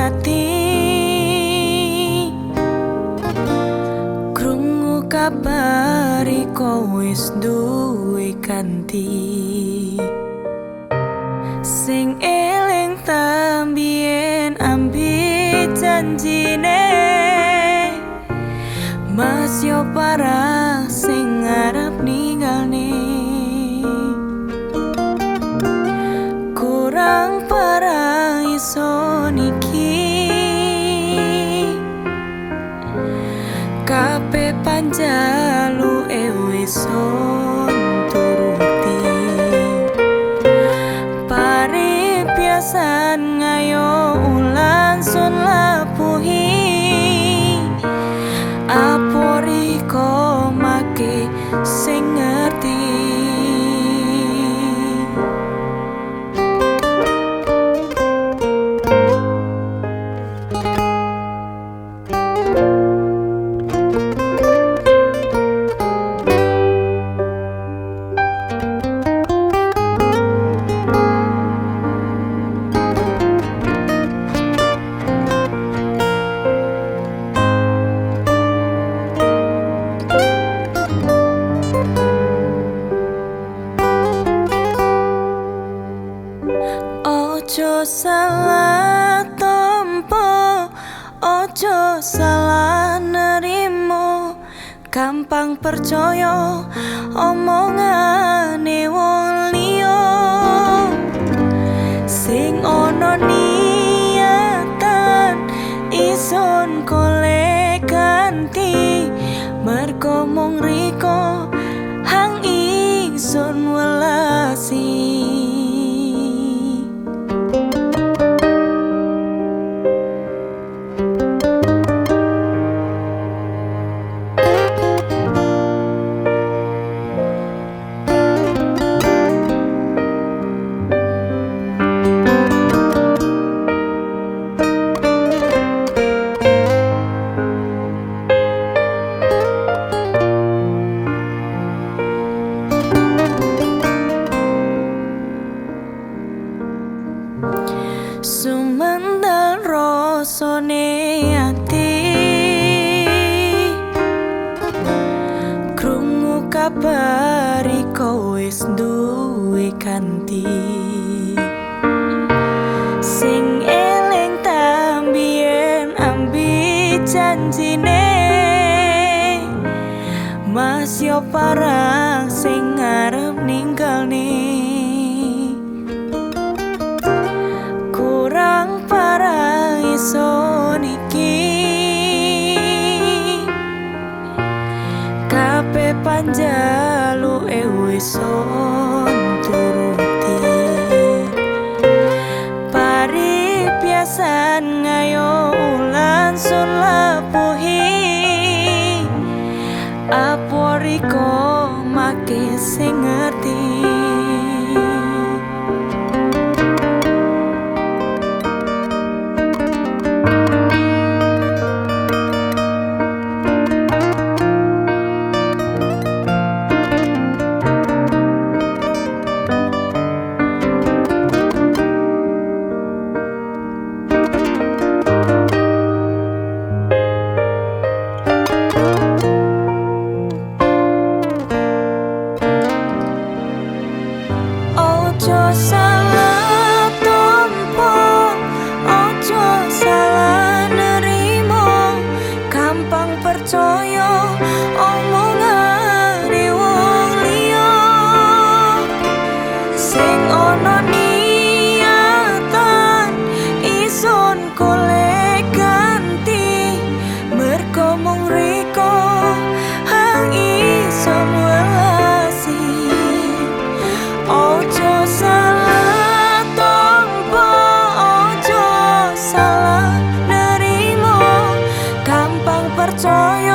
ati krungu kabar iko wis duwe kanthi sing eling tambien ambit janjine. Mas yo para kape panjalu ewe turuti pari piasan ngayo ulan sun lapuhi apori ko make sing Ojo salah tompo Ojo salah nerimo Gampang percaya Omongane wong liya. Sing ono niatan Sumendal rasane ati. Krungu kabar iko wis duwe kanthi. Sing eling tambien ambi janjine. Mas yo parang sing ngarep ninggalne corazón y que cape panjalu turuti. Pari piasan ngayo ulan sun lapuhi apori ko make sing ngerti